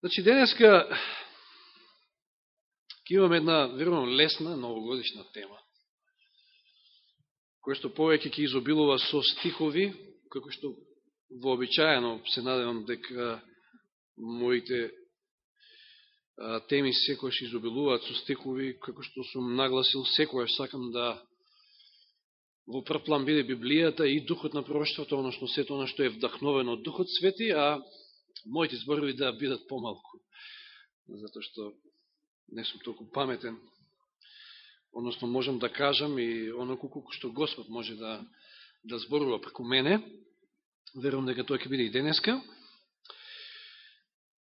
Значи, денеска ќе имаме една, верувам, лесна, новогодишна тема, која што повеќе ќе изобилува со стихови, како што вообичаено се надевам дека моите теми секојаш изобилуваат со стихови, како што сум нагласил, секојаш сакам да во прв план биде Библијата и духот на пророќството, односно сето оно што е вдахновено од Духот Свети, а моите зборови да бидат помалку, затоа што не сум толку паметен, односно можам да кажам и оно колку што Господ може да, да зборува преку мене, верувам дека тоа ќе биде и денеска.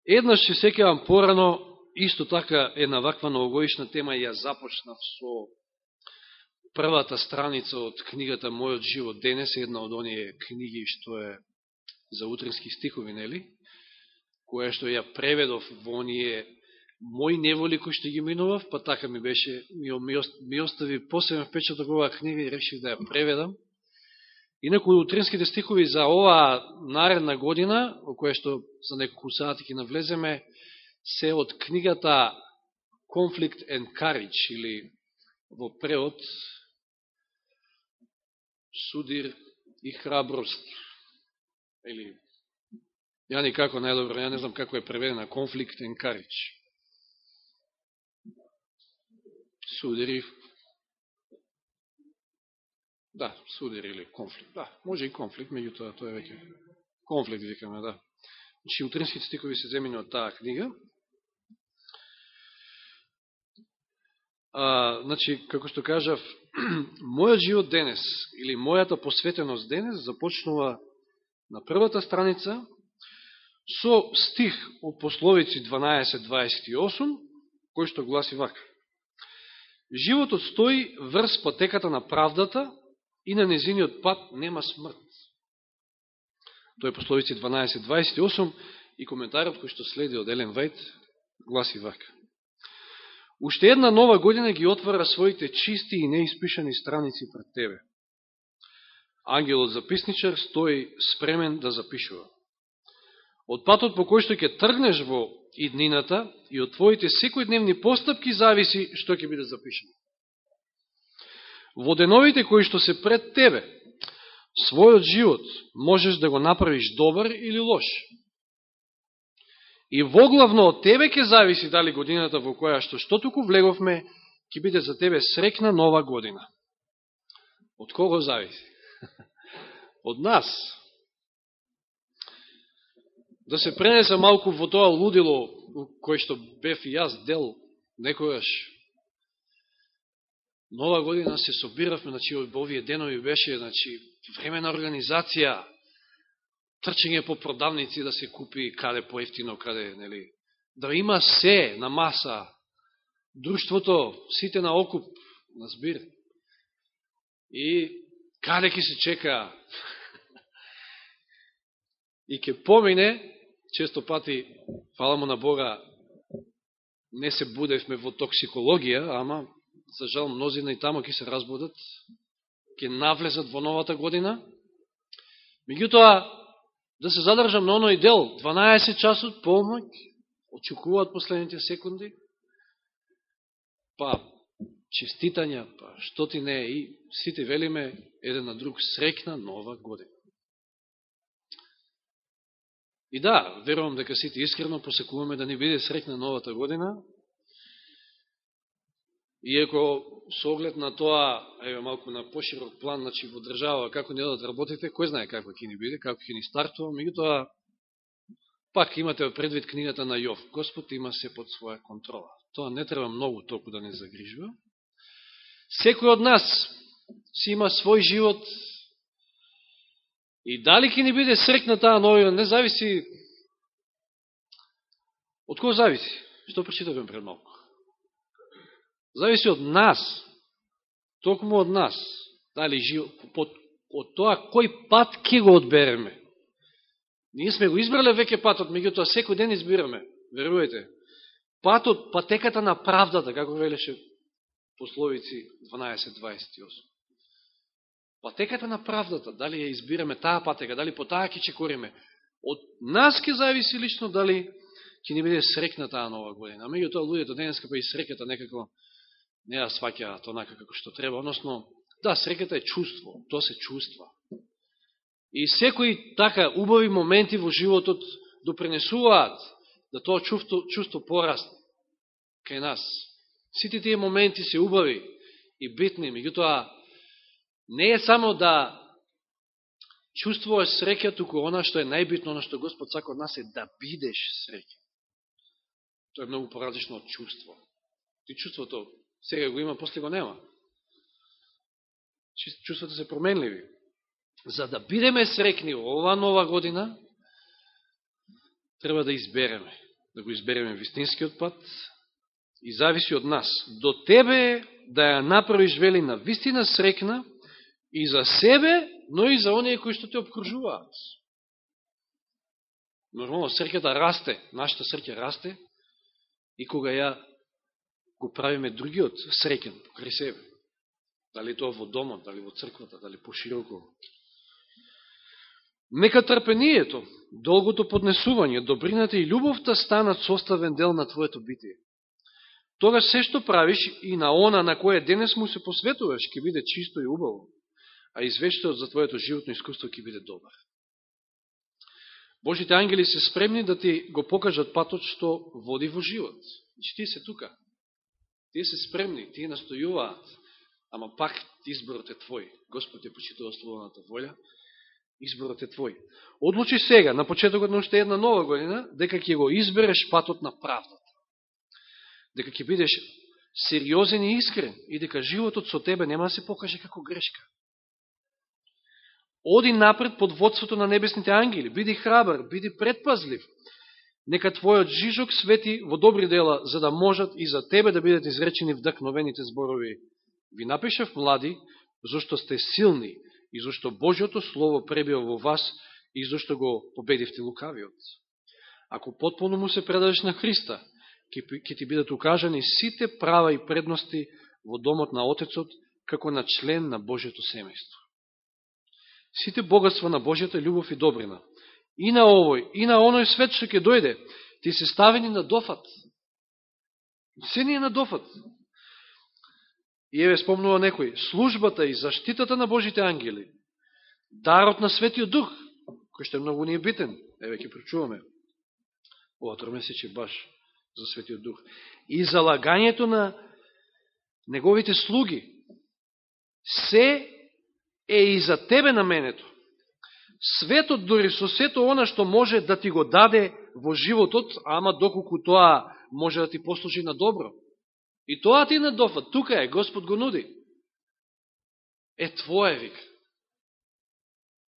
Еднаш ќе секевам порано, исто така една ваква новогодишна тема ја започнав со првата страница од книгата Мојот живот денес, една од оние книги што е за утрински стихови, нели? Која што ја преведов во оние мој неволи кој што ги минував, па така ми беше, ми, ми остави посебен впечаток оваа книга и решив да ја преведам. Инаку утринските стихови за оваа наредна година, о која што за неколку сати ќе навлеземе, се од книгата Conflict and Courage, или во преод Судир и храброст, или Ја никако најдобро, ја не знам како е преведена конфликт and Судерив. Да, судер или конфликт. Да, може и конфликт, меѓутоа тоа е веќе конфликт викаме, да. Значи, утринските стикови се земени од таа книга. А, значи, како што кажав, мојот живот денес, или мојата посветеност денес, започнува на првата страница со стих од пословици 12.28, кој што гласи вака. Животот стои врз патеката на правдата и на незиниот пат нема смрт. Тоа е пословици 12.28 и коментарот кој што следи од Елен Вајт гласи вака. Уште една нова година ги отвара своите чисти и неиспишани страници пред тебе. Ангелот записничар стои спремен да запишува. Од патот по кој што ќе тргнеш во иднината и од твоите секојдневни постапки зависи што ќе биде запишено. Во деновите кои што се пред тебе, својот живот можеш да го направиш добар или лош. И воглавно од тебе ќе зависи дали годината во која што што туку влеговме ќе биде за тебе срекна нова година. Од кого зависи? Од нас да се пренесе малку во тоа лудило, кој што бев и јас дел некојаш. Нова година се собиравме, значи, овие денови беше, значи, време на организација, трчење по продавници да се купи каде поевтино, каде, нели, да има се на маса, друштвото, сите на окуп, на збир. И каде ќе се чека и ќе помине често пати, фала му на Бога, не се будевме во токсикологија, ама, за жал, мнозина и тамо ќе се разбудат, ќе навлезат во новата година. Меѓутоа, да се задржам на оној дел, 12 часот помоќ, очекуваат последните секунди, па честитања, па што ти не, и сите велиме еден на друг срекна нова година. И да, верувам дека сите искрено посекуваме да ни биде срекна новата година. Иеко со оглед на тоа, еве малку на поширок план, значи во држава, како не одат работите, кој знае како ќе ни биде, како ќе ни стартува, меѓутоа пак имате предвид книгата на Јов. Господ има се под своја контрола. Тоа не треба многу толку да не загрижува. Секој од нас си има свој живот, И дали ќе ни биде срекна таа новина, не зависи од кој зависи. Што прочитавме пред малко. Зависи од нас. Токму од нас. Дали жив... под од тоа кој пат ќе го одбереме. Ние сме го избрале веќе патот, меѓутоа секој ден избираме. Верувате. Патот, патеката на правдата, како велеше пословици 12.28. Патеката на правдата, дали ја избираме таа патека, дали по таа ќе чекориме, од нас ќе зависи лично дали ќе не биде срекна таа нова година. Меѓутоа, тоа луѓето денеска па и среката некако не ја сваќаат онака како што треба, односно, да, среката е чувство, тоа се чувства. И секои така убави моменти во животот допренесуваат да тоа чувство, чувство порасне кај нас. Сите тие моменти се убави и битни, меѓутоа не е само да чувствуваш среќа, туку она што е најбитно, она што Господ сака од нас е да бидеш среќа. Тоа е многу поразлично од чувство. Ти чувството сега го има, после го нема. Чувството се променливи. За да бидеме срекни ова оваа нова година, треба да избереме. Да го избереме вистинскиот пат и зависи од нас. До тебе да ја направиш вели на вистина срекна и за себе, но и за оние кои што те обкружуваат. Нормално, среката расте, нашата среќа расте и кога ја го правиме другиот среќен покрај себе. Дали тоа во домот, дали во црквата, дали пошироко. Нека трпението, долгото поднесување, добрината и љубовта станат составен дел на твоето битие. Тогаш се што правиш и на она на која денес му се посветуваш, ќе биде чисто и убаво, а извештајот за твоето животно искуство ќе биде добар. Божите ангели се спремни да ти го покажат патот што води во живот. Значи, ти се тука. Тие се спремни, тие настојуваат, ама пак изборот е твој. Господ е почитува слободната воља, изборот е твој. Одлучи сега, на почетокот на уште една нова година, дека ќе го избереш патот на правдата. Дека ќе бидеш сериозен и искрен и дека животот со тебе нема да се покаже како грешка. Оди напред под водството на небесните ангели, биди храбар, биди предпазлив, Нека Твојот жижок свети во добри дела, за да можат и за Тебе да бидат изречени вдакновените зборови. Ви напишав, млади, зашто сте силни и зашто Божиото Слово пребива во вас и зашто го победивте лукавиот. Ако потполно му се предадеш на Христа, ќе ти бидат укажани сите права и предности во домот на Отецот, како на член на Божиото семејство. Сите богатства на Божијата љубов и добрина, и на овој, и на оној свет што ќе дојде, ти се ставени на дофат. Се ни е на дофат. И еве спомнува некој, службата и заштитата на Божите ангели, дарот на Светиот Дух, кој што е многу ни е битен, еве ќе прочуваме, ова тромесече баш за Светиот Дух, и залагањето на неговите слуги, се е и за тебе наменето светот дори со сето она што може да ти го даде во животот, ама доколку тоа може да ти послужи на добро. И тоа ти на тука е, Господ го нуди. Е твое, вик.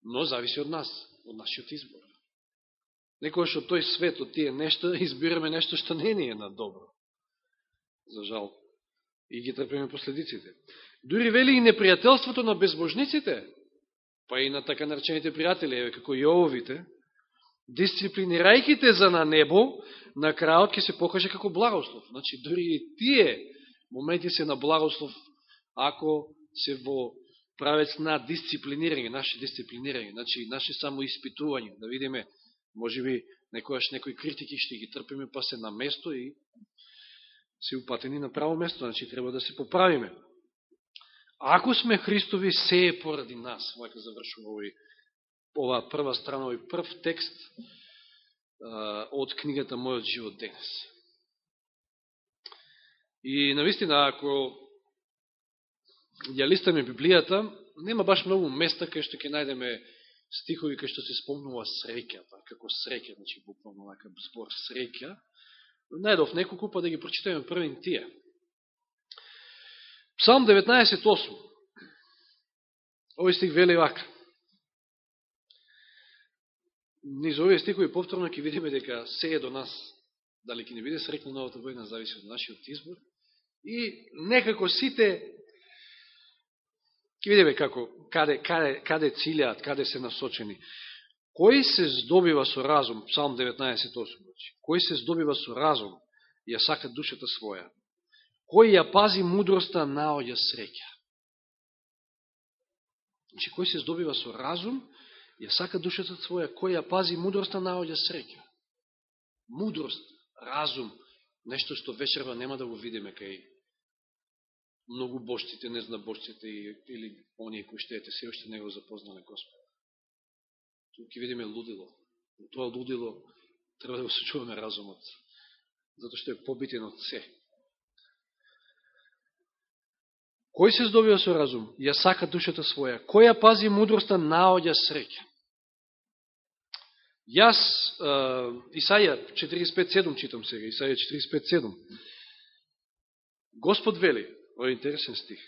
Но зависи од нас, од нашиот избор. Некој што тој свет од тие нешто, избираме нешто што не ни е на добро. За жал. И ги трпиме последиците. Дури вели и непријателството на безбожниците, па и на така наречените пријатели, еве како Јововите, дисциплинирајките за на небо, на крајот ќе се покаже како благослов. Значи, дори и тие моменти се на благослов, ако се во правец на дисциплинирање, наше дисциплинирање, значи, наше само испитување, да видиме, може би, некојаш некои критики ще ги трпиме, па се на место и се упатени на право место, значи, треба да се поправиме. Ако сме Христови, се е поради нас. Вака завршува овој, ова прва страна, овој прв текст а, од книгата Мојот живот денес. И навистина, ако ја листаме Библијата, нема баш многу места кај што ќе најдеме стихови кај што се спомнува среќата, како среќа, значи буквално вака збор среќа. Најдов неколку па да ги прочитаме првен тие. Псалм 19.8. Овој стих вели вака. Низ овие стихови повторно ќе видиме дека се е до нас. Дали ќе не биде срекна новата војна, зависи од нашиот избор. И некако сите ќе видиме како, каде, каде, каде цилјаат, каде се насочени. Кој се здобива со разум, Псалм 19.8, значи. кој се здобива со разум, ја сака душата своја, кој ја пази мудроста, наоѓа среќа. Значи, кој се здобива со разум, ја сака душата своја, кој ја пази мудроста, наоѓа среќа. Мудрост, разум, нешто што вечерва нема да го видиме кај многу бошците, незнабошците или оние кои што ете се още не го запознале Господ. Тук ќе видиме лудило. Тоа лудило треба да го сочуваме разумот, затоа што е побитен од се. Кој се здобива со разум? Ја сака душата своја. Кој ја пази мудроста, наоѓа среќа. Јас, Исаја 45.7 читам сега, Исаја 45.7. Господ вели, ој интересен стих,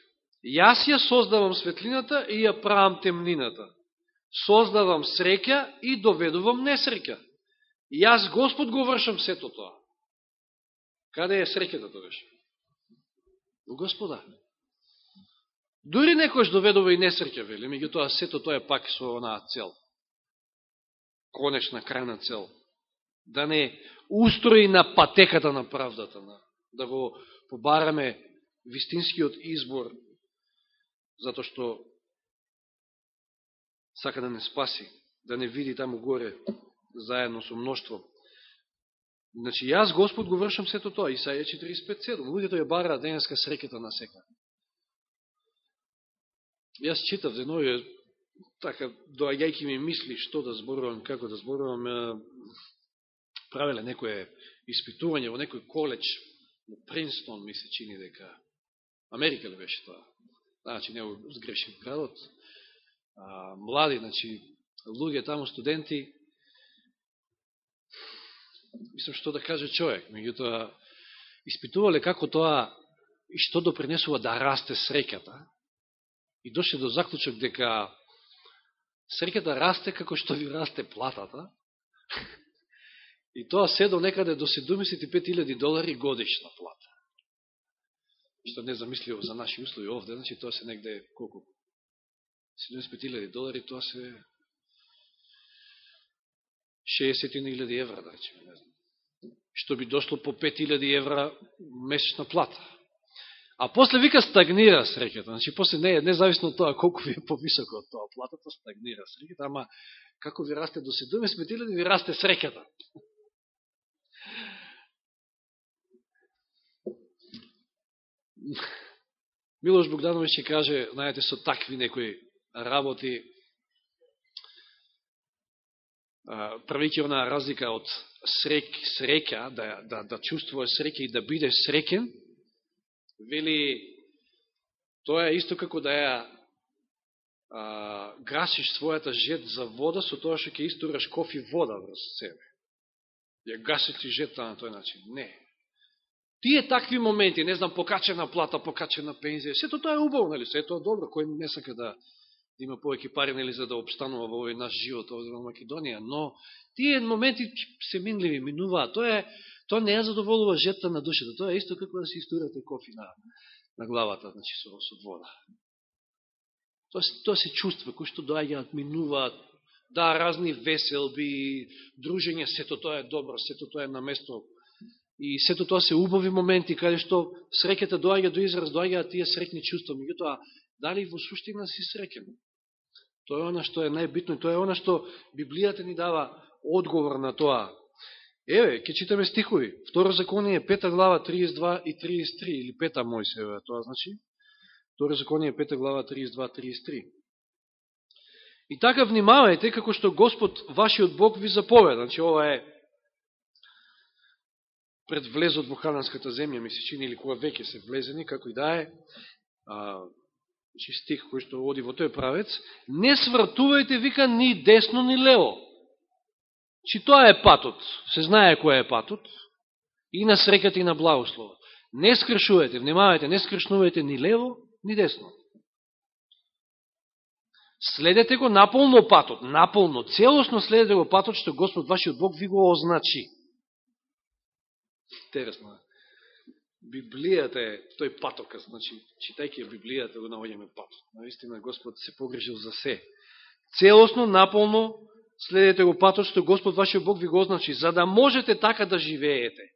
Јас ја создавам светлината и ја правам темнината. Создавам среќа и доведувам несреќа. Јас Господ го вршам сето тоа. Каде е среќата тоа? Во Господа. Дури некојаш доведува и несреќа, вели, меѓутоа сето тоа е пак со онаа цел. Конечна, крајна цел. Да не устрои на патеката на правдата, на, да го побараме вистинскиот избор, затоа што сака да не спаси, да не види таму горе, заедно со мноштво. Значи, јас, Господ, го вршам сето тоа. Исаја 45.7. Луѓето ја бараат денеска срекета на сека. Јас читав денови, така, доаѓајки ми мисли што да зборувам, како да зборувам, правеле некое испитување во некој колеч, во Принстон, ми се чини дека, Америка ли беше тоа? Значи, не го сгрешим градот. А, млади, значи, луѓе таму, студенти, мислам што да каже човек, меѓутоа, испитувале како тоа и што допринесува да расте среќата, и дошле до заклучок дека среќата расте како што ви расте платата, и тоа се до некаде до 75.000 долари годишна плата. Што не замисливо за наши услови овде, значи тоа се негде колку? 75.000 долари, тоа се 60.000 евра, да речем, не знам. Што би дошло по 5.000 евра месечна плата. А после вика стагнира среќата. Значи, после не, независно од тоа колку ви е повисоко од тоа платата, стагнира среќата, ама како ви расте до 70 да ви расте среќата. Милош Богданович ќе каже, знаете, со такви некои работи, правики она разлика од срек, среќа, да, да, да чувствува среќа и да биде среќен, вели, тоа е исто како да ја а, гасиш својата жет за вода со тоа што ќе истураш кофи вода врз себе. Ја гасиш ти жета на тој начин? Не. Тие такви моменти, не знам, покачена плата, покачена пензија, сето тоа е убаво, нели? сето е добро, кој не сака да има повеќе пари, нели, за да обстанува во овој наш живот овде во Македонија, но тие моменти се минливи, минуваат. Тоа е Тоа не ја задоволува жетта на душата. Тоа е исто како да се истурате кофи на, на главата, значи со, со вода. Тоа, тоа се чувства, кои што доаѓаат, минуваат, да, разни веселби, дружење, сето тоа е добро, сето тоа е на место. И сето тоа се убави моменти, каде што среќата доаѓа до израз, доаѓаат тие среќни чувства. Меѓутоа, дали во суштина си среќен? Тоа е она што е најбитно, тоа е она што Библијата ни дава одговор на тоа Еве, ќе читаме стихови. Второ законие, пета глава, 32 и 33, или пета Мојсева, тоа значи. Второ законие, пета глава, 32-33. И така внимавајте, како што Господ, вашиот Бог, ви заповеда. Значи, ова е пред влезот во Хананската земја, ми се чини, или кога веќе се влезени, како и да е, а, значи стих кој што оди во тој правец, не свртувајте, вика, ни десно, ни лево Чи тоа е патот, се знае кој е патот, и на среката и на благословот. Не скршувате, внимавајте, не скршнувате ни лево, ни десно. Следете го наполно патот, наполно, целосно следете го патот, што Господ вашиот Бог ви го означи. Интересно. Библијата е тој патока, значи, читајќи Библијата го наводјаме патот. Наистина Господ се погрежил за се. Целосно, наполно, следете го патот што Господ вашиот Бог ви го означи, за да можете така да живеете,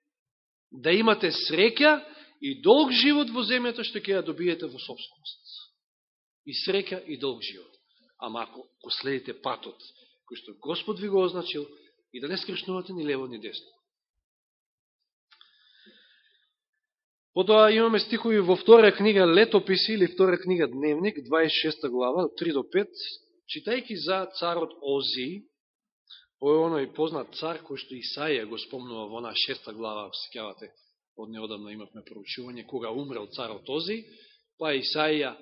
да имате среќа и долг живот во земјата што ќе ја добиете во собственост. И среќа и долг живот. Ама ако го следите патот, кој што Господ ви го означил, и да не скршнувате ни лево ни десно. Потоа имаме стихови во втора книга Летописи или втора книга Дневник, 26 глава, 3 до 5, читајки за царот Ози, Ој оној познат цар кој што Исаија го спомнува во на шеста глава, сеќавате, од неодамна имавме проучување, кога умрел царот Ози, па Исаија,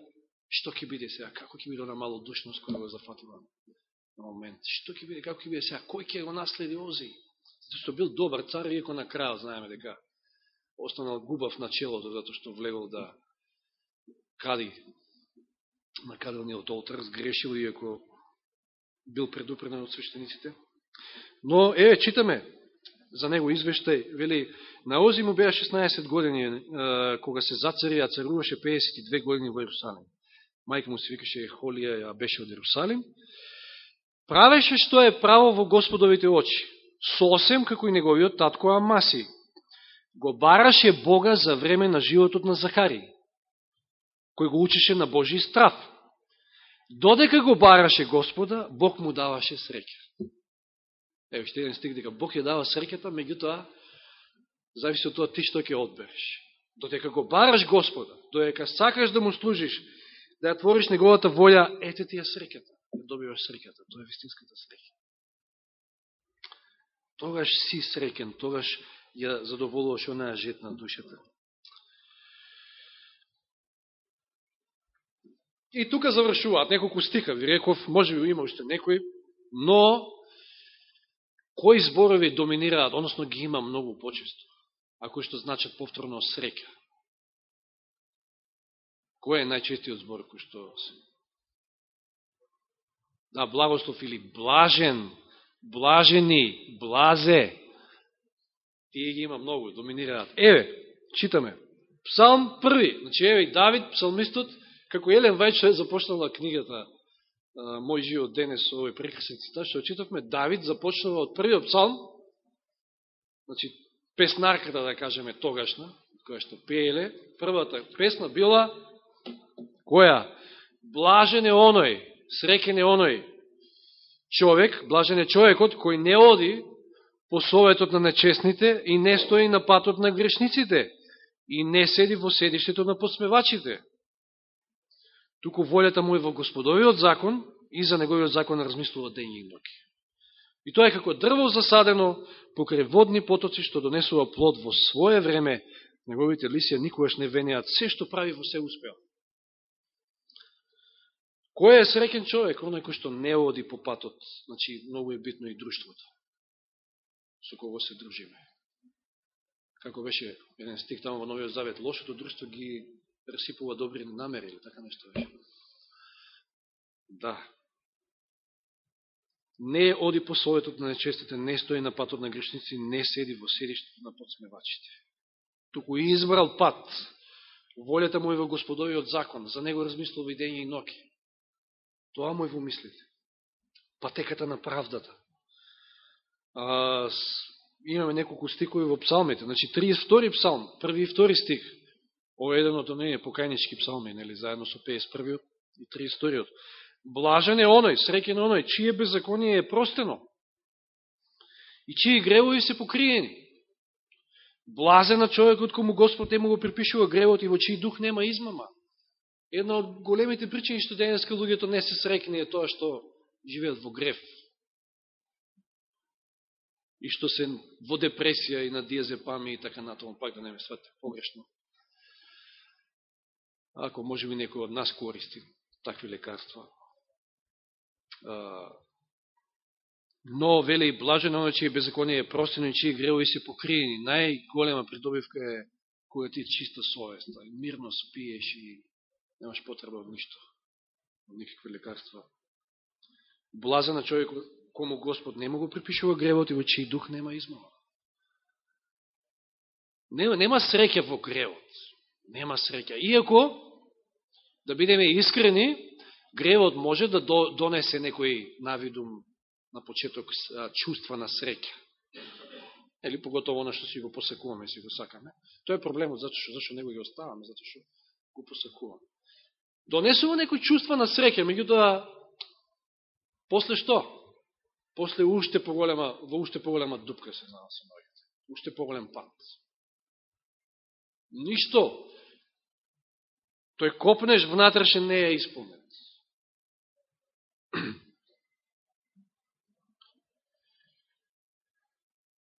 што ќе биде сега, како ќе биде на малодушност која го зафатила на момент, што ќе биде, како ќе биде сега, кој ќе го наследи Ози? Зато што бил добар цар, иако на крај знаеме дека останал губав на челото, затоа што влегол да кади на каделниот олтар, сгрешил, иако бил предупреден од свештениците. Но, е, читаме за него извештај, вели, на Ози му беа 16 години, кога се зацари, а царуваше 52 години во Иерусалим. Мајка му се викаше Холија, а беше од Иерусалим. Правеше што е право во Господовите очи, сосем како и неговиот татко Амаси. Го бараше Бога за време на животот на Захари, кој го учеше на Божи страв. Додека го бараше Господа, Бог му даваше среќа. Ево ще еден стик, дека Бог ја дава среќата, меѓутоа, зависи од тоа ти што ќе одбереш. Додека го бараш Господа, додека сакаш да му служиш, да ја твориш неговата волја, ете ти ја среќата. Да добиваш среќата. Тоа е вистинската среќа. Тогаш си среќен, тогаш ја задоволуваш онаа жет на душата. И тука завршуваат неколку стиха, ви реков, може би има уште некои, но кои зборови доминираат, односно ги има многу почесто, а кои што значат повторно среќа. Кој е најчестиот збор кој што се? Да, благослов или блажен, блажени, блазе. Тие ги има многу, доминираат. Еве, читаме. Псалм први. Значи, еве, Давид, псалмистот, како Елен Вајче започнала книгата мој живот денес со овој прекрасен цитат, што очитавме, Давид започнува од првиот псалм, значи, песнарката, да кажеме, тогашна, која што пееле, првата песна била, која? Блажен е оној, срекен е оној човек, блажен е човекот кој не оди по советот на нечестните и не стои на патот на грешниците и не седи во седиштето на посмевачите туку волјата му е во Господовиот закон и за неговиот закон размислува ден и ноќ. И тоа е како дрво засадено покрај водни потоци што донесува плод во свое време, неговите лисија никогаш не венеат, се што прави во се успеа. Кој е среќен човек? Оној кој што не оди по патот. Значи, многу е битно и друштвото. Со кого се дружиме. Како беше еден стих таму во Новиот Завет, лошото друштво ги пресипува добри намери или така нешто веќе. Да. Не оди по советот на нечестите, не стои на патот на грешници, не седи во седиштето на подсмевачите. Туку избрал пат. Волјата му е во Господовиот закон, за него размислува и дење и ноки. Тоа му е во мислите. Патеката на правдата. А, имаме неколку стикови во псалмите. Значи, 32 псалм, први и втори стих. Ово е еден од оние покајнички псалми, нели, заедно со 51 и 32 Блажен е оној, среќен оној, чие беззаконие е простено и чии гревови се покриени. Блазен на човекот кому Господ не му го припишува гревот и во чиј дух нема измама. Една од големите причини што денеска луѓето не се срекни е тоа што живеат во грев. И што се во депресија и на диазепами и така натаму, пак да не ме свате погрешно ако може би некој од нас користи такви лекарства. Но, веле и блажен оно, чие беззаконие е простено и чие гревови се покриени. Најголема придобивка е која ти чиста совест, мирно спиеш и немаш потреба од ништо, од никакви лекарства. Блазен на човек кому Господ не го припишува гревот и во чиј дух нема измама. Нема, нема среќа во гревот. Нема среќа. Иако, да бидеме искрени, гревот може да донесе некој навидум на почеток чувства на среќа. Или поготово на што си го посекуваме, си го сакаме. Тоа е проблемот, зато што, зашто него ги оставаме, зато што го посекуваме. Донесува некој чувства на среќа, меѓутоа, после што? После уште поголема, во уште поголема дупка се знава се ноѓите. Уште поголем пат. Ништо. Тој копнеш внатрешен не е исполнет.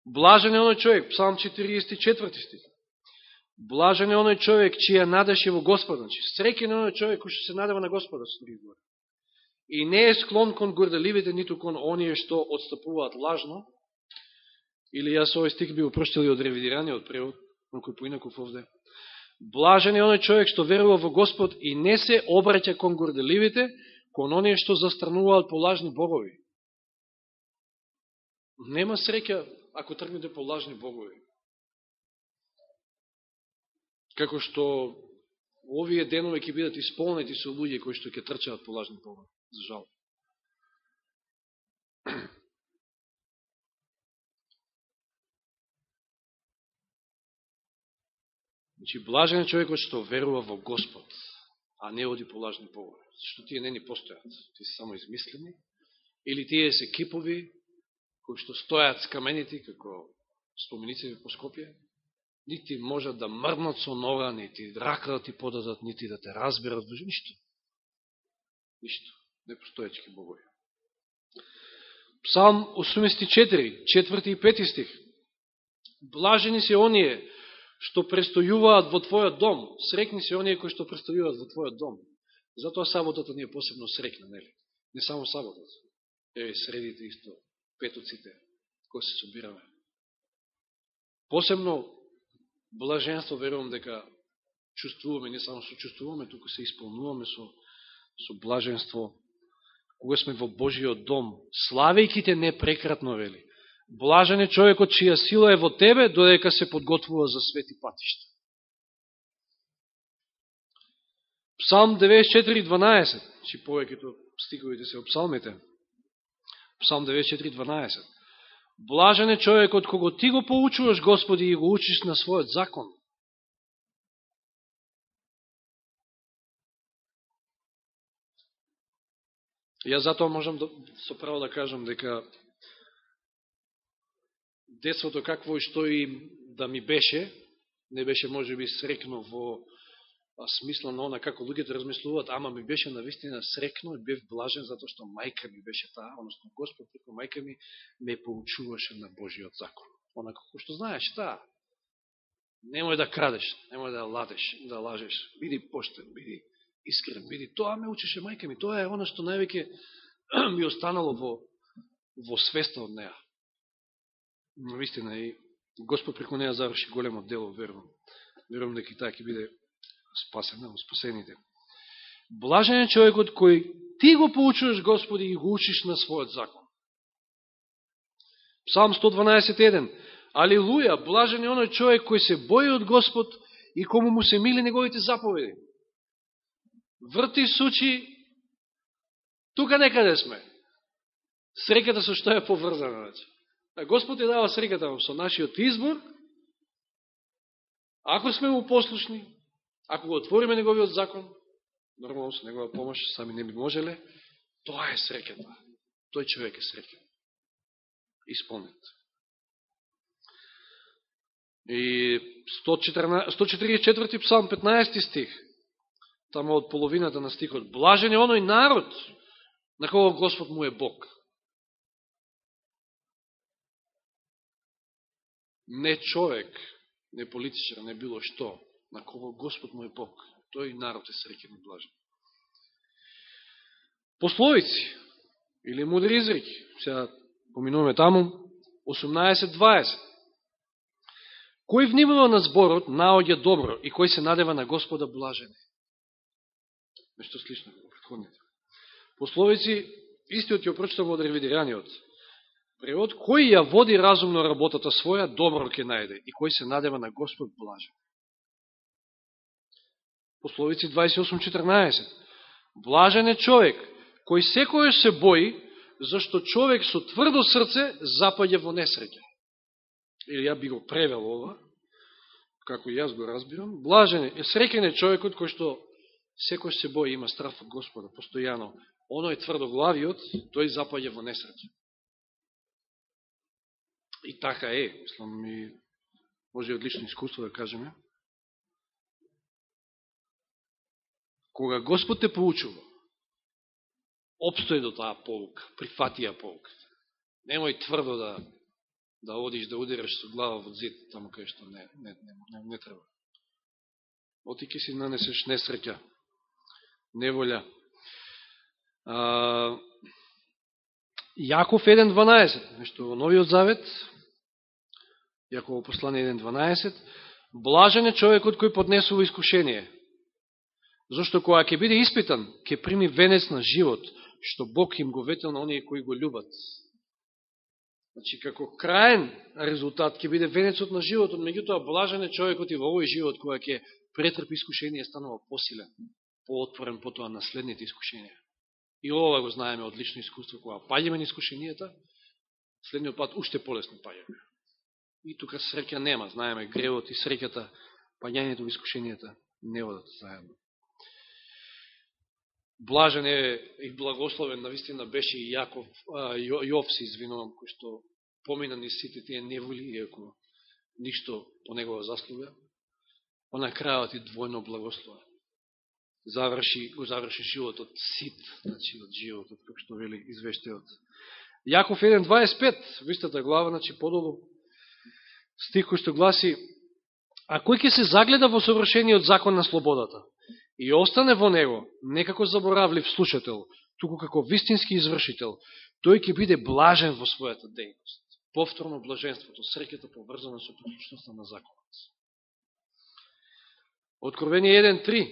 Блажен е оној човек, Псалм 44 стих. Блажен е оној човек чија надеше во Господа. Значи, среќен е оној човек кој што се надева на Господа, со други. И не е склон кон горделивите, ниту кон оние што отстапуваат лажно. Или јас овој стих би упроштил и од ревидираниот превод, но кој поинаков овде. Блажен е оној човек што верува во Господ и не се обраќа кон горделивите, кон оние што застрануваат по лажни богови. Нема среќа ако тргнете по лажни богови. Како што овие денове ќе бидат исполнети со луѓе кои што ќе трчаат по лажни богови, за жал. Значи, блажен е човекот што верува во Господ, а не оди по лажни богови. Што тие не ни постојат. Тие се само измислени. Или тие се кипови, кои што стојат скаменити како споменици по Скопје, нити можат да мрднат со нога, нити рака да ти подадат, нити да те разберат, во ништо. Ништо. Непостоечки богови. Псалм 84, 4 и 5 стих. Блажени се оние што престојуваат во Твојот дом. Срекни се оние кои што престојуваат во Твојот дом. Затоа саботата ни е посебно срекна, нели? Не само саботата. Еве, средите исто петоците, кои се собираме. Посебно блаженство верувам дека чувствуваме, не само се чувствуваме, туку се исполнуваме со, со блаженство, кога сме во Божиот дом, славејки те непрекратно, вели. Блажен е човекот чија сила е во тебе, додека се подготвува за свети патишта. Псалм 94.12, чи повеќето стиговите се псалмите. Псалм 94.12. Блажен е човекот кого ти го поучуваш, Господи, и го учиш на својот закон. Ја затоа можам да, со право да кажам дека детството какво и што и да ми беше, не беше може би срекно во смисла на она како луѓето размислуваат, ама ми беше на вистина срекно и бев блажен затоа што мајка ми беше таа, односно Господ преку мајка ми ме поучуваше на Божиот закон. Она како што знаеш таа. Немој да крадеш, немој да ладеш, да лажеш, биди поштен, биди искрен, биди. Тоа ме учеше мајка ми, тоа е оно што највеќе ми останало во, во свеста од неа. На вистина и Господ преку неа заврши големо дело, верувам. Верувам дека и таа ќе биде спасена, спасените. Блажен е човекот кој ти го поучуваш, Господи, и го учиш на својот закон. Псалм 112.1 Алилуја, блажен е оној човек кој се бои од Господ и кому му се мили неговите заповеди. Врти сучи, тука некаде сме. Среката со што е поврзана. Значи. Да, Господ ја дава среката со нашиот избор, ако сме му послушни, Ако го отвориме неговиот закон, нормално со негова помош, сами не би можеле, тоа е среката, Тој човек е среќен. Исполнет. И 144 псалм, 15 стих, тамо од половината на стихот, блажен е оној народ на кого Господ му е Бог. Не човек, не политичар, не било што, на кого Господ му е Бог. Тој народ е среќен и блажен. Пословици или мудри изреки, сега поминуваме таму, 18.20. Кој внимава на зборот, наоѓа добро и кој се надева на Господа блажене. Нешто слично предходните. Пословици, истиот ја прочитам од ревидираниот. Превод, кој ја води разумно работата своја, добро ќе најде и кој се надева на Господ блажен. Пословици 28.14. Блажен е човек, кој секојаш се бои, зашто човек со тврдо срце запаѓа во несреќа. Или ја би го превел ова, како јас го разбирам. Блажен е, среќен е човекот кој што секој се бои, има страф од Господа, постојано. Оно е тврдоглавиот, тој запаѓа во несреќа. И така е, мислам, и може и одлично искуство да кажеме. кога Господ те поучува, обстои до таа полука, прифати ја полуката. Немој тврдо да, да одиш, да удираш со глава во зид, таму кај што не, не, не, не, не треба. Оти ке си нанесеш несреќа, неволја. А, Јаков 1.12, нешто во Новиот Завет, Јаково послание 1.12, блажен е човекот кој поднесува искушение, зашто кога ќе биде испитан, ќе прими венец на живот, што Бог им го ветел на оние кои го любат. Значи, како краен резултат ќе биде венецот на животот, меѓутоа блажен е човекот и во овој живот, која ќе претрпи искушение, станува посилен, поотворен по тоа наследните искушенија. И ова го знаеме од лично искуство, кога паѓаме на искушенијата, следниот пат уште полесно паѓаме. И тука среќа нема, знаеме, гревот и среќата, пањањето во искушенијата не одат заедно. Блажен е и благословен, навистина беше и Јаков, а, Јов се извинувам, кој што помина ни сите тие неволи, иако ништо по негова заслуга, па на крајот и двојно благословен. Заврши, го заврши животот сит, значи од животот, како што вели извештеот. Јаков 1.25, вистата глава, значи подолу, стих кој што гласи, а кој ќе се загледа во совршениот закон на слободата? и остане во него, некако заборавлив слушател, туку како вистински извршител, тој ќе биде блажен во својата дејност. Повторно блаженството, среќата поврзана со послушноста на законот. Откровение 1.3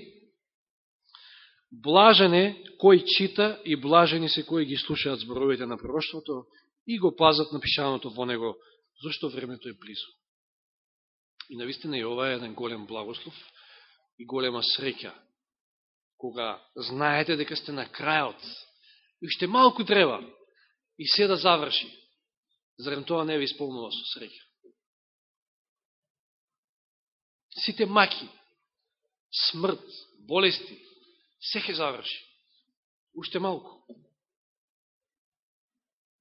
Блажен е кој чита и блажени се кои ги слушаат зборовите на пророштвото и го пазат напишаното во него, зашто времето е близо. И навистина и ова е еден голем благослов и голема среќа кога знаете дека сте на крајот, и уште малку треба, и се да заврши, зарем тоа не ви исполнува со среќа. Сите маки, смрт, болести, се ќе заврши. Уште малку.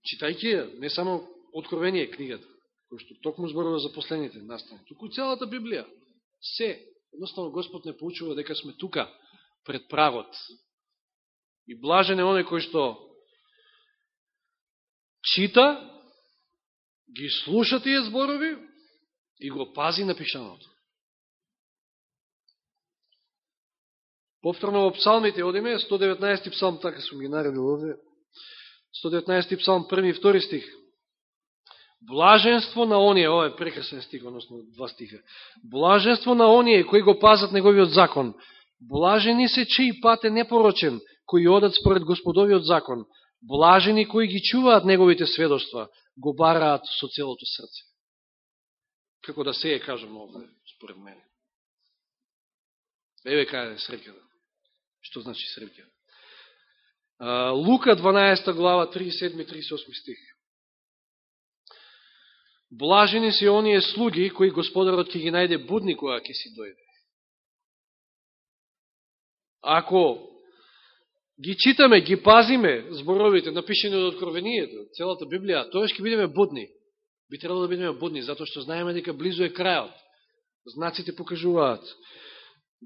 Читајќи ја, не само откровение книгата, кој што токму зборува за последните настани, туку целата Библија, се, едноставно Господ не поучува дека сме тука, пред прагот. И блажен е оне кој што чита, ги слуша тие зборови и го пази напишаното. Повторно во псалмите одиме, 119 псалм, така сум ги наредил овде, 119 псалм, први и втори стих. Блаженство на оние, ова е прекрасен стих, односно два стиха. Блаженство на оние кои го пазат неговиот закон, Блажени се чиј пат е непорочен, кои одат според Господовиот закон. Блажени кои ги чуваат неговите сведоштва, го бараат со целото срце. Како да се е кажам овде, според мене. Еве кај е среќата. Што значи среќа? Лука 12 глава 37-38 стих. Блажени се оние слуги кои господарот ќе ги најде будни кога ќе си дојде. Ако ги читаме, ги пазиме зборовите, напишени од Откровението, целата Библија, тоа ќе бидеме будни. Би требало да бидеме будни, затоа што знаеме дека близо е крајот. Знаците покажуваат.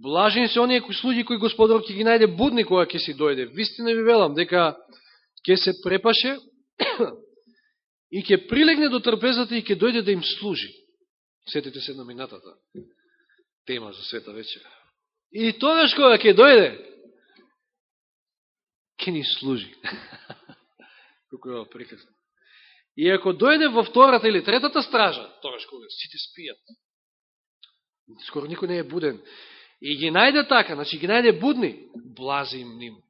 Блажени се оние кои слуги кои Господарот ќе ги најде будни кога ќе си дојде. Вистина ви велам дека ќе се препаше и ќе прилегне до трпезата и ќе дојде да им служи. Сетите се на минатата тема за света вечера. И тогаш кога ќе дојде, ќе ни служи. Колко е прекрасно. И ако дојде во втората или третата стража, тогаш кога сите спијат, скоро никој не е буден, и ги најде така, значи ги најде будни, блази им ним.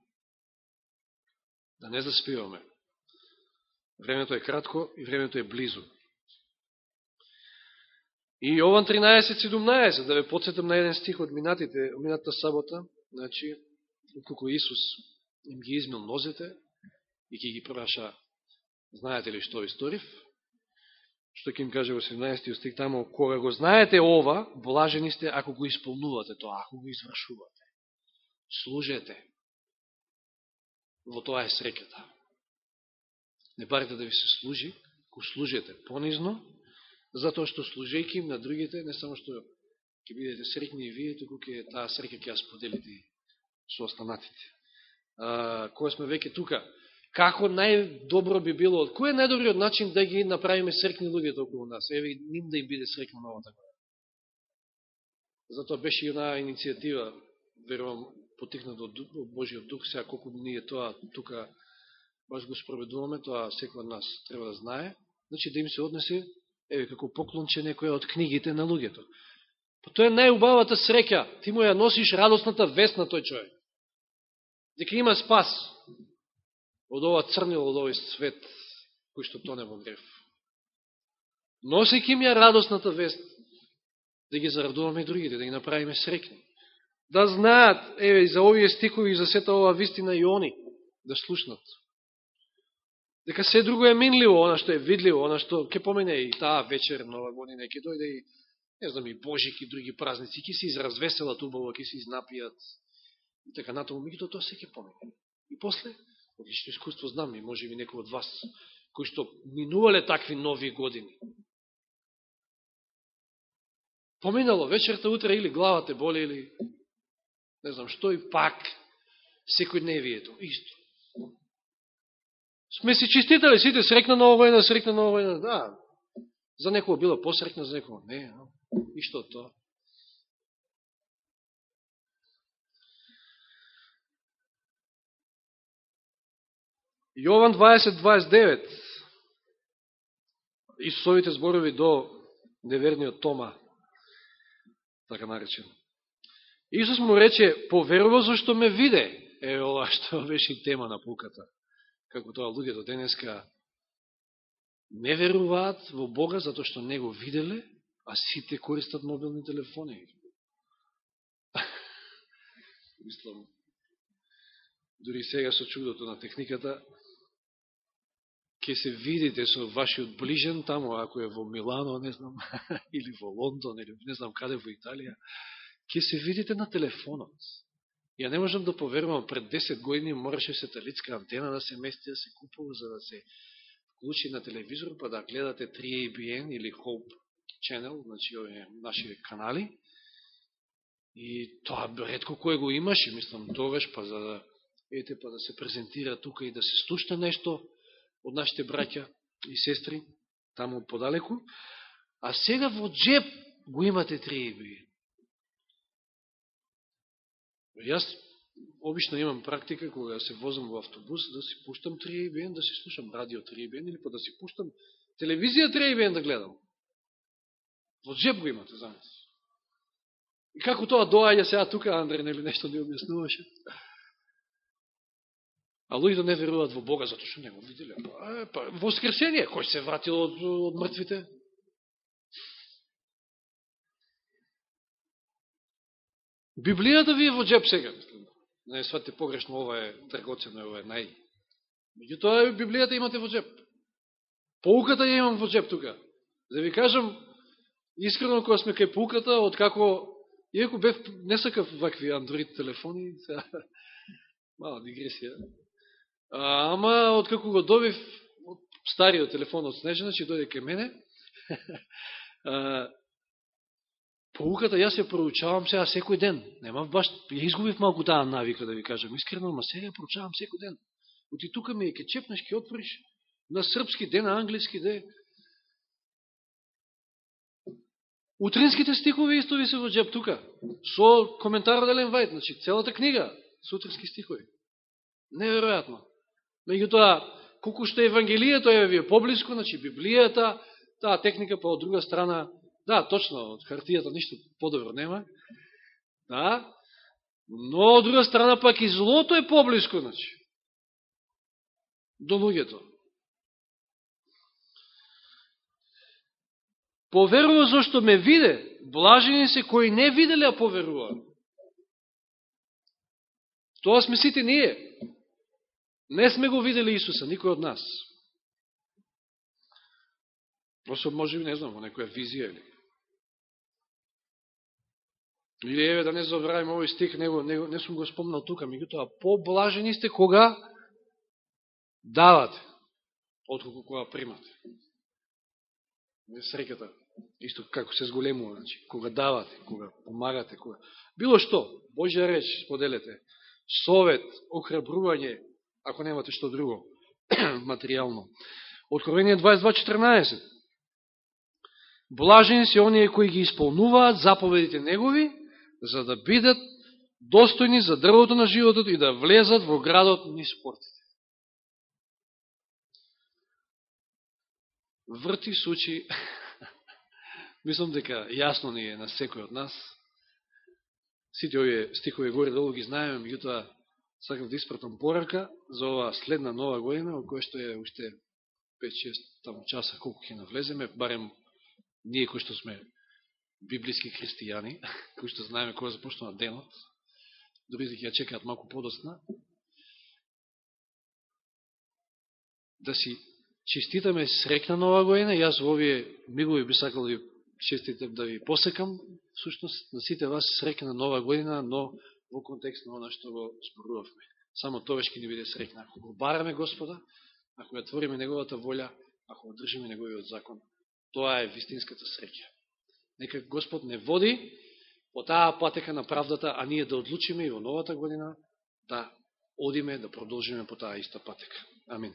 Да не заспиваме. Времето е кратко и времето е близо. И Јован 13.17, да ве подсетам на еден стих од минатите, минатата сабота, значи, колко Исус им ги измил нозете и ќе ги праша, знаете ли што историв? Што ќе им каже во 17 стих тамо, кога го знаете ова, блажени сте ако го исполнувате тоа, ако го извршувате. Служете. Во тоа е среката. Не барите да ви се служи, го служете понизно, затоа што служејќи им на другите, не само што ќе бидете срекни и вие, туку ќе таа среќа ќе ја споделите со останатите. А, кога сме веќе тука, како најдобро би било, кој е најдобриот начин да ги направиме срекни луѓето околу нас? Еве, ним да им биде срекна новата година. Затоа беше и една иницијатива, верувам, потикнат од Божиот Дух, сега колку ние тоа тука баш да го спроведуваме, тоа секој од нас треба да знае, значи да им се однесе, еве, како поклонче некоја од книгите на луѓето. Па тоа е најубавата среќа, ти му ја носиш радосната вест на тој човек. Дека има спас од ова црнило, од овој свет, кој што тоне во греф. Носејќи им ја радосната вест, да ги зарадуваме и другите, да ги направиме срекни. Да знаат, еве, за овие стикови и за сета ова вистина и они, да слушнат. Дека се друго е минливо, она што е видливо, она што ќе помене и таа вечер, нова година, ќе дојде и, не знам, и Божик и други празници, ќе се изразвеселат убаво, ќе се изнапијат, и така натаму, меѓуто тоа се ќе помене. И после, од лично искуство знам, и може би некој од вас, кои што минувале такви нови години, Поминало вечерта, утре или главата боли, или не знам што, и пак секој дневието, исто. Сме си чиститали сите срекна нова војна, срекна нова војна, да. За некој било посрекна, за некој не. И што тоа? Јован 20.29 Исусовите зборови до неверниот Тома така наречен. Исус му рече, поверува зашто ме виде. Е, ова што беше тема на пуката. Како тоа луѓето денеска не веруваат во Бога затоа што не го виделе, а сите користат мобилни телефони. Мислам, дури сега со чудото на техниката, ќе се видите со вашиот ближен таму, ако е во Милано, не знам, или во Лондон, или не знам каде во Италија, ќе се видите на телефонот. Ја не можам да поверувам, пред 10 години мораше сателитска антена да се мести, да се купува, за да се вклучи на телевизор, па да гледате 3ABN или Hope Channel, значи овие наши канали. И тоа редко кој го имаше, мислам, тогаш, па за да, ете, па да се презентира тука и да се слушна нешто, од нашите браќа и сестри, таму подалеку, а сега во джеп го имате триеби. Јас обично имам практика, кога се возам во автобус, да си пуштам 3ABN, да си слушам радио 3ABN, или па да си пуштам телевизија 3ABN да гледам. Во джеб го имате, за нас. И како тоа доаѓа сега тука, Андре, нели нешто не објаснуваше? А луѓето да не веруваат во Бога затоа што не го виделе. Па, па воскресение, кој се вратил од, од мртвите? Библијата ви е во джеб сега. Не сватите погрешно, ова е драгоцено, ова е нај. Меѓутоа, Библијата имате во джеб. Поуката ја имам во джеб тука. Да ви кажам, искрено, кога сме кај поуката, од како, иако бев, не сакав вакви андроид телефони, мала дигресија, ама, откако го добив од стариот телефон од Снежана, че дојде ке мене, поуката јас ја проучавам сега секој ден. Нема баш, ја изгубив малку таа навика, да ви кажам, искрено, ама сега ја проучавам секој ден. Оти тука ми е ке чепнеш, ке отвориш, на српски ден, на англиски ден. Утринските стихови исто ви се во джеб тука, со коментар Елен Вајд, значи целата книга, со утрински стихови. Неверојатно. Меѓутоа, колку што Евангелијето е ви е поблиско, значи Библијата, таа техника па од друга страна, да, точно, од хартијата ништо подобро нема, да, но од друга страна пак и злото е поблиско, значи, до луѓето. Поверува зашто ме виде, блажени се кои не виделе, а поверува. Тоа сме сите ние. Не сме го видели Исуса, никој од нас. Особ може би, не знам, во некоја визија или... Или еве да не забравим овој стих, не, не, не сум го спомнал тука, меѓутоа, поблажени сте кога давате, отколку кога примате. Не среката, исто како се зголемува, значи, кога давате, кога помагате, кога... Било што, Божја реч, споделете, совет, охрабрување, ако немате што друго материјално. Откровение 22.14. Блажени се оние кои ги исполнуваат заповедите негови, за да бидат достојни за дрвото на животот и да влезат во градот ни спортите. Врти сучи, мислам дека јасно ни е на секој од нас. Сите овие стихови горе долу ги знаеме, меѓутоа сакам да испратам порака за оваа следна нова година, во која што е уште 5-6 часа колку ќе навлеземе, барем ние кои што сме библиски христијани, кои што знаеме која започнува денот, другите ќе ја чекаат малку подосна, да си честитаме срекна нова година, јас во овие мигови би сакал да ви честитам да ви посекам, всушност на сите вас срекна нова година, но во контекст на она што го спорувавме. Само тоа ќе ни биде срекна. Ако го бараме Господа, ако ја твориме Неговата волја, ако одржиме Неговиот закон, тоа е вистинската среќа. Нека Господ не води по таа патека на правдата, а ние да одлучиме и во новата година да одиме, да продолжиме по таа иста патека. Амин.